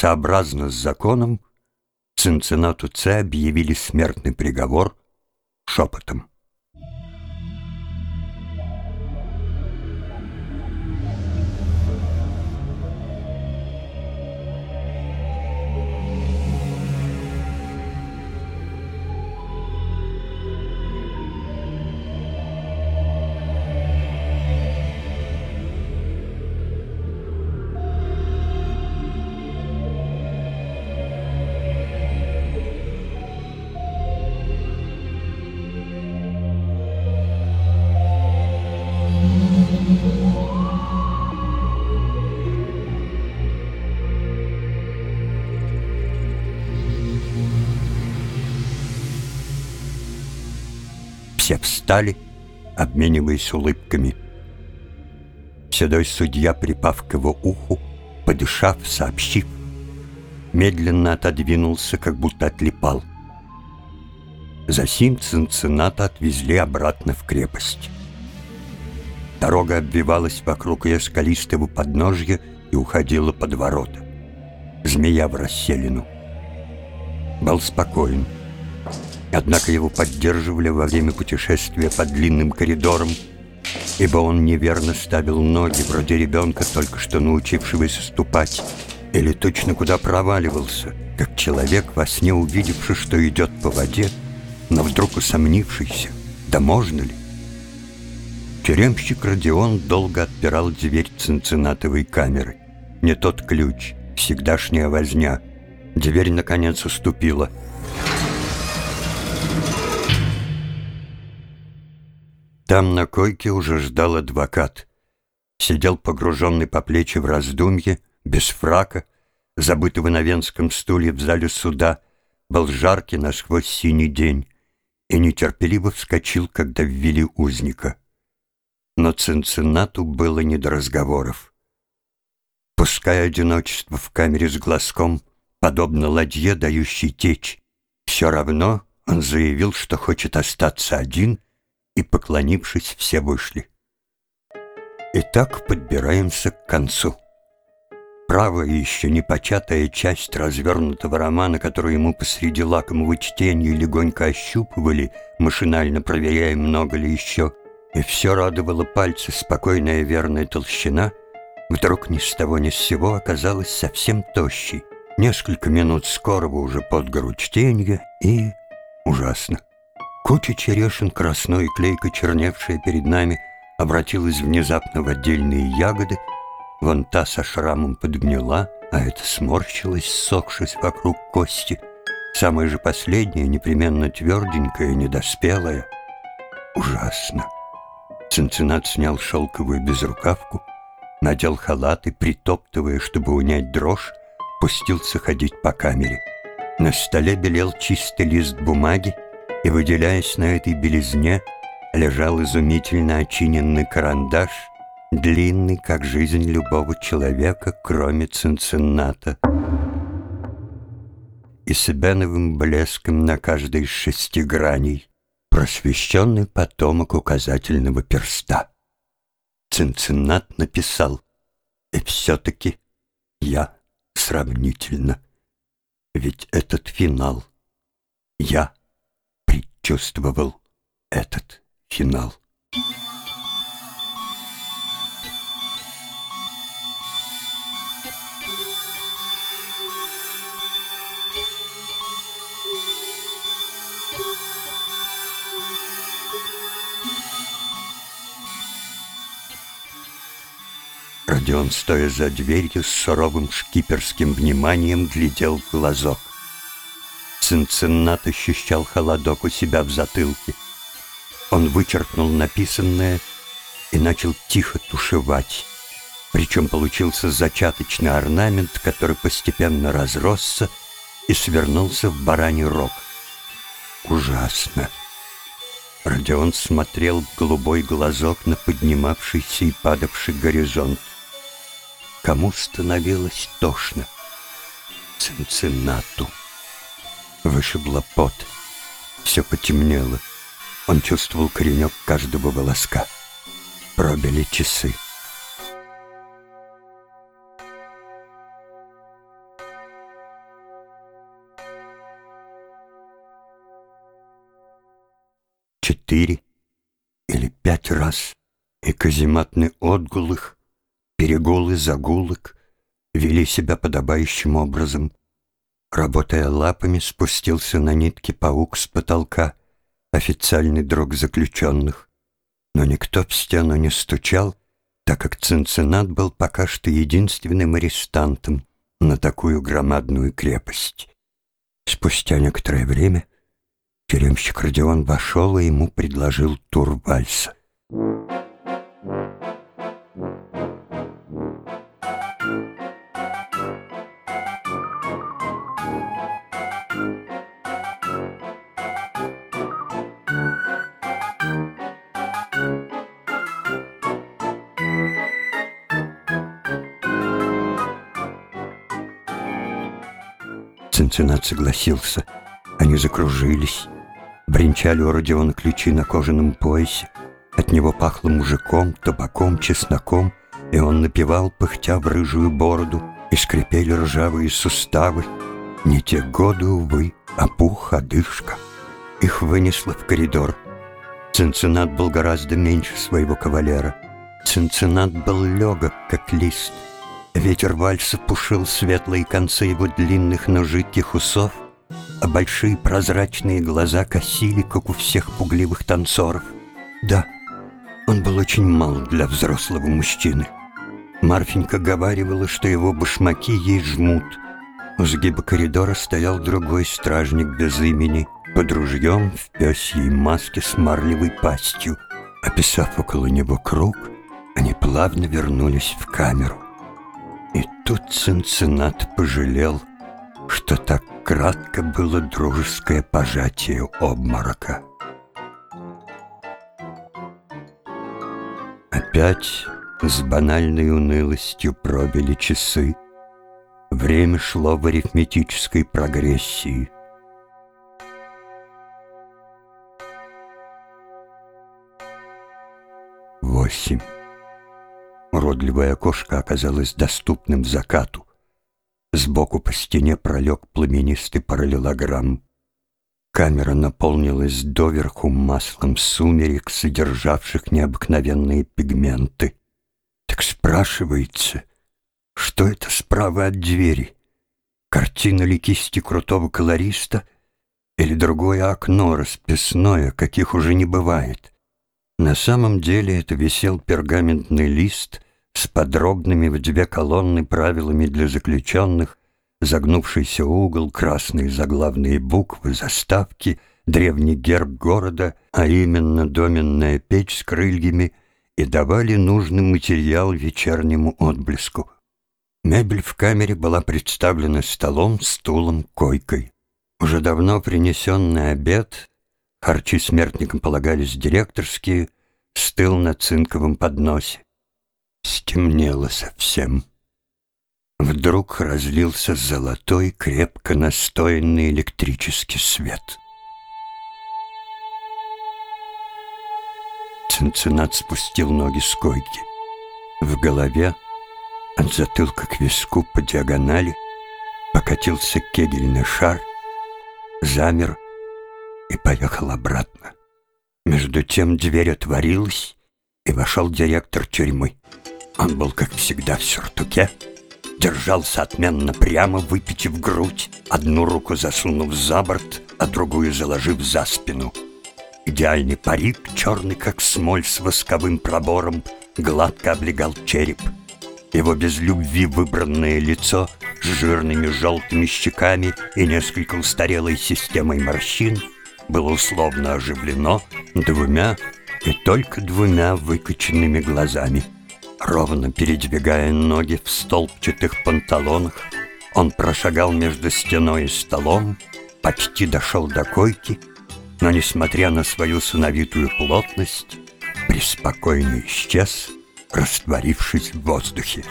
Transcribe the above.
Сообразно с законом, Цинциннату Ц объявили смертный приговор шепотом. Все встали, обмениваясь улыбками. Седой судья, припав к его уху, подышав, сообщив, медленно отодвинулся, как будто отлипал. Засим Цинцината отвезли обратно в крепость. Дорога обвивалась вокруг ее скалистого подножья и уходила под ворота. Змея в расселину. Был спокоен. Однако его поддерживали во время путешествия по длинным коридорам, ибо он неверно ставил ноги, вроде ребенка, только что научившегося ступать, или точно куда проваливался, как человек, во сне увидевший, что идет по воде, но вдруг усомнившийся, да можно ли? Тюремщик Родион долго отпирал дверь цинцинатовой камеры. Не тот ключ, всегдашняя возня. Дверь, наконец, уступила — Там на койке уже ждал адвокат. Сидел погруженный по плечи в раздумье, без фрака, забытого на венском стуле в зале суда, был жаркий насквозь синий день и нетерпеливо вскочил, когда ввели узника. Но Цинциннату было не до разговоров. Пускай одиночество в камере с глазком, подобно ладье, дающей течь, все равно он заявил, что хочет остаться один — и, поклонившись, все вышли. Итак, подбираемся к концу. Правая еще непочатая часть развернутого романа, которую ему посреди лакомого чтения легонько ощупывали, машинально проверяя, много ли еще, и все радовало пальцы спокойная верная толщина, вдруг ни с того ни с сего оказалась совсем тощей. Несколько минут скорого уже под гору чтения и... ужасно. Куча черешин, красной и клейко черневшая перед нами, обратилась внезапно в отдельные ягоды, вон та со шрамом подгнила, а эта сморщилась, сохшись вокруг кости. Самая же последняя, непременно тверденькая, недоспелая. Ужасно. Цинцинат снял шелковую безрукавку, надел халат и, притоптывая, чтобы унять дрожь, пустился ходить по камере. На столе белел чистый лист бумаги, и, выделяясь на этой белизне, лежал изумительно очиненный карандаш, длинный, как жизнь любого человека, кроме Цинцинната. И с эбеновым блеском на каждой из шести граней просвещенный потомок указательного перста. Цинциннат написал «И все-таки я сравнительно, ведь этот финал я чувствовал этот финал. Родион, стоя за дверью, с суровым шкиперским вниманием глядел в глазок. Цинциннат ощущал холодок у себя в затылке. Он вычеркнул написанное и начал тихо тушевать. Причем получился зачаточный орнамент, который постепенно разросся и свернулся в бараний рог. Ужасно. Родион смотрел в голубой глазок на поднимавшийся и падавший горизонт. Кому становилось тошно? Цинциннату вышибло пот. Все потемнело. Он чувствовал коренек каждого волоска. Пробили часы. Четыре или пять раз и казематный отгулых, переголы загулок вели себя подобающим образом — Работая лапами, спустился на нитки паук с потолка, официальный друг заключенных. Но никто в стену не стучал, так как Цинциннат был пока что единственным арестантом на такую громадную крепость. Спустя некоторое время тюремщик Родион вошел и ему предложил тур вальса. Цинциннат согласился. Они закружились. Бренчали у Родиона ключи на кожаном поясе. От него пахло мужиком, табаком, чесноком, и он напевал, пыхтя в рыжую бороду, и скрипели ржавые суставы. Не те годы, увы, а пух, одышка. Их вынесло в коридор. Цинциннат был гораздо меньше своего кавалера. Цинциннат был легок, как лист — Ветер вальса пушил светлые концы его длинных, но жидких усов, а большие прозрачные глаза косили, как у всех пугливых танцоров. Да, он был очень мал для взрослого мужчины. Марфенька говаривала, что его башмаки ей жмут. У сгиба коридора стоял другой стражник без имени, под ружьем в пёсьей маске с марлевой пастью. Описав около него круг, они плавно вернулись в камеру. И тут Цинциннат пожалел, что так кратко было дружеское пожатие обморока. Опять с банальной унылостью пробили часы. Время шло в арифметической прогрессии. Восемь. Уродливое окошко оказалось доступным закату. Сбоку по стене пролег пламенистый параллелограмм. Камера наполнилась доверху маслом сумерек, содержавших необыкновенные пигменты. Так спрашивается, что это справа от двери? Картина ли кисти крутого колориста или другое окно расписное, каких уже не бывает? На самом деле это висел пергаментный лист с подробными в две колонны правилами для заключенных, загнувшийся угол, красные заглавные буквы, заставки, древний герб города, а именно доменная печь с крыльями, и давали нужный материал вечернему отблеску. Мебель в камере была представлена столом, стулом, койкой. Уже давно принесенный обед Харчи смертникам полагались директорские, стыл на цинковом подносе. Стемнело совсем. Вдруг разлился золотой, крепко настоянный электрический свет. Цинцинат спустил ноги с койки. В голове, от затылка к виску по диагонали, покатился кегельный шар, замер — и поехал обратно. Между тем дверь отворилась, и вошел директор тюрьмы. Он был, как всегда, в сюртуке, держался отменно прямо, выпитив грудь, одну руку засунув за борт, а другую заложив за спину. Идеальный парик, черный как смоль с восковым пробором, гладко облегал череп. Его без любви выбранное лицо с жирными желтыми щеками и несколько устарелой системой морщин — было условно оживлено двумя и только двумя выкоченными глазами. Ровно передвигая ноги в столбчатых панталонах, он прошагал между стеной и столом, почти дошел до койки, но, несмотря на свою сыновитую плотность, преспокойно исчез, растворившись в воздухе.